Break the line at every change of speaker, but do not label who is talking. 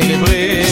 singing, please.